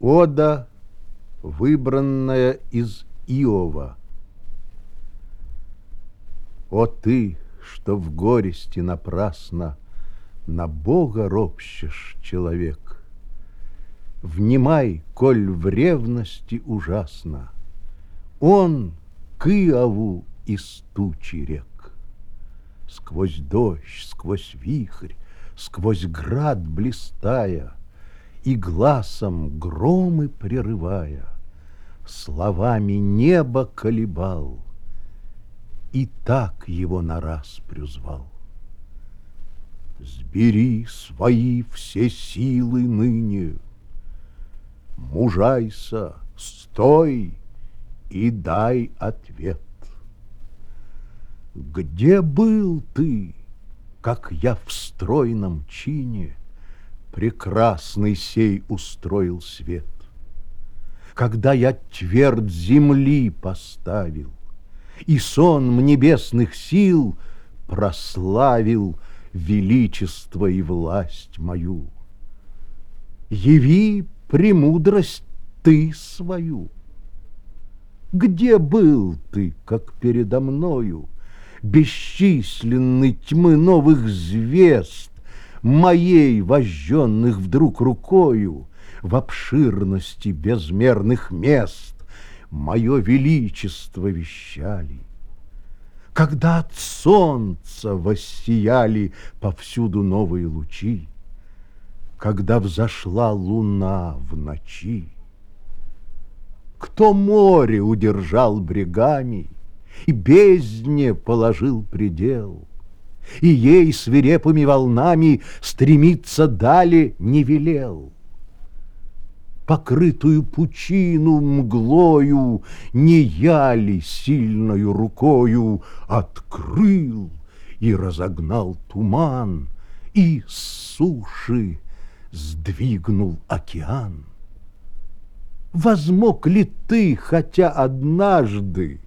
Ода, выбранная из Иова. О ты, что в горести напрасно На Бога ропщешь, человек! Внимай, коль в ревности ужасно, Он к Иову из тучи рек. Сквозь дождь, сквозь вихрь, сквозь град блистая, И глазом громы прерывая, Словами небо колебал, И так его на раз прюзвал. Сбери свои все силы ныне, Мужайся, стой и дай ответ. Где был ты, как я в стройном чине Прекрасный сей устроил свет? Когда я твердь земли поставил, И сон небесных сил прославил Величество и власть мою. Яви премудрость ты свою. Где был ты, как передо мною, бесчисленной тьмы новых звезд, моей вожженных вдруг рукою в обширности безмерных мест мое величество вещали. Когда от солнца воссияли повсюду новые лучи, когда взошла луна в ночи, кто море удержал брегами, и бездне положил предел, и ей свирепыми волнами стремиться дали не велел. Покрытую пучину мглою не я ли сильною рукою открыл и разогнал туман, и с суши сдвигнул океан? Возмог ли ты хотя однажды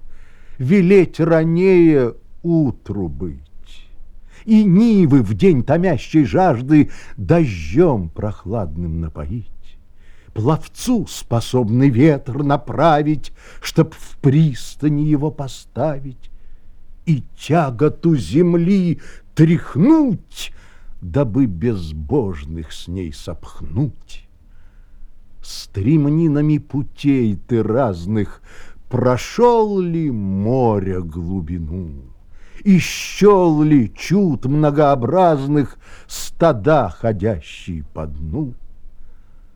велеть ранее утру быть. И нивы в день томящей жажды дождем прохладным напоить. Пловцу способный ветер направить, Чтоб в пристани его поставить, И тяготу земли тряхнуть, Дабы безбожных с ней сопхнуть. Стремнинами путей ты разных Прошел ли море глубину? И щел ли чуд многообразных Стада, ходящие по дну?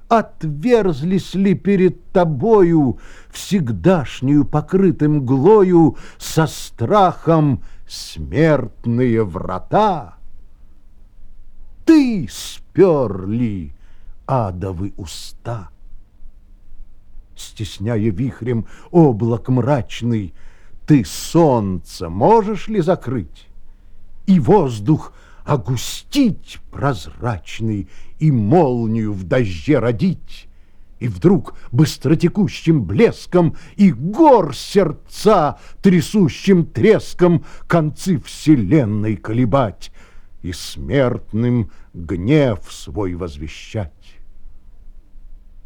Отверзлись ли перед тобою Всегдашнюю покрытым глою Со страхом смертные врата? Ты спер ли адовы уста? стесняя вихрем облак мрачный, ты солнце можешь ли закрыть? И воздух огустить прозрачный, И молнию в дожде родить? И вдруг быстротекущим блеском И гор сердца трясущим треском Концы вселенной колебать И смертным гнев свой возвещать?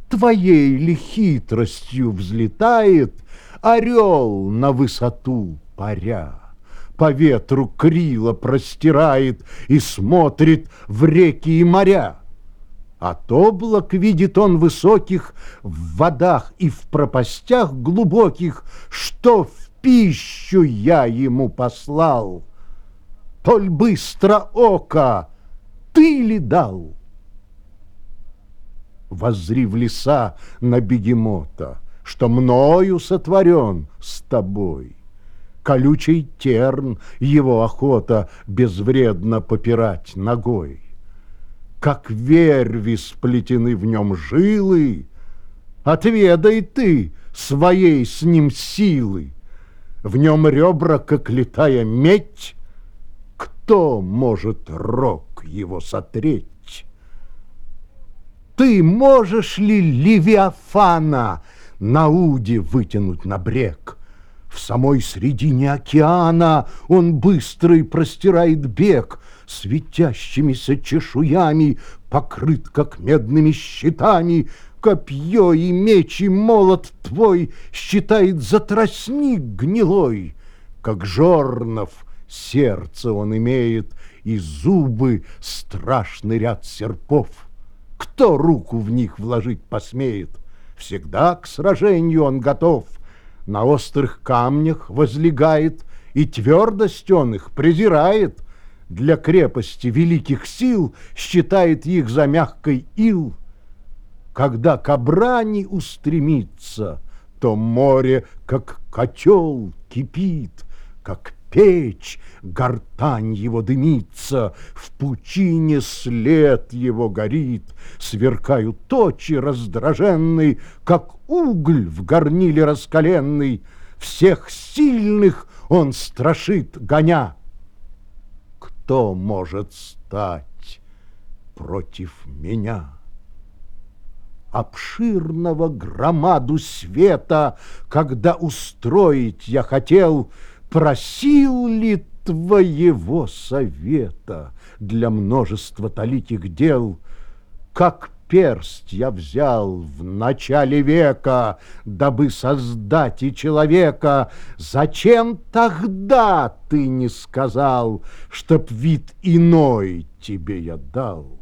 Твоей ли хитростью взлетает Орел на высоту паря? По ветру крила простирает И смотрит в реки и моря. От облак видит он высоких В водах и в пропастях глубоких, Что в пищу я ему послал. Толь быстро око ты ли дал? воззри в леса на бегемота, Что мною сотворен с тобой. Колючий терн его охота Безвредно попирать ногой. Как верви сплетены в нем жилы, Отведай ты своей с ним силы. В нем ребра, как летая медь, Кто может рог его сотреть? Ты можешь ли Левиафана на уде вытянуть на брег? В самой средине океана он быстрый простирает бег, Светящимися чешуями покрыт, как медными щитами, копье и меч и молот твой считает за тростник гнилой, как жорнов сердце он имеет и зубы страшный ряд серпов. Кто руку в них вложить посмеет? Всегда к сражению он готов, на острых камнях возлегает, и твердость он их презирает, для крепости великих сил считает их за мягкой ил. Когда к обрани устремится, то море, как котел, кипит, как печь, гортань его дымится, в пучине след его горит, сверкают точи раздраженный, как угль в горниле раскаленный, всех сильных он страшит, гоня. Кто может стать против меня? обширного громаду света, когда устроить я хотел, просил ли твоего совета для множества таликих дел, как перст я взял в начале века, дабы создать и человека, зачем тогда ты не сказал, чтоб вид иной тебе я дал?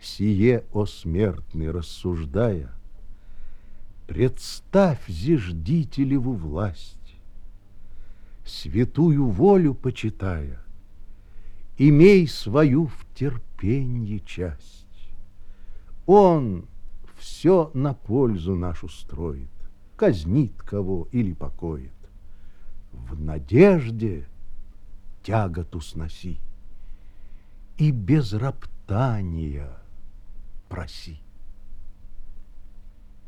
сие, о смертный, рассуждая, Представь зиждителеву власть, Святую волю почитая, Имей свою в терпенье часть. Он все на пользу нашу строит, Казнит кого или покоит. В надежде тяготу сноси, И без роптания – проси.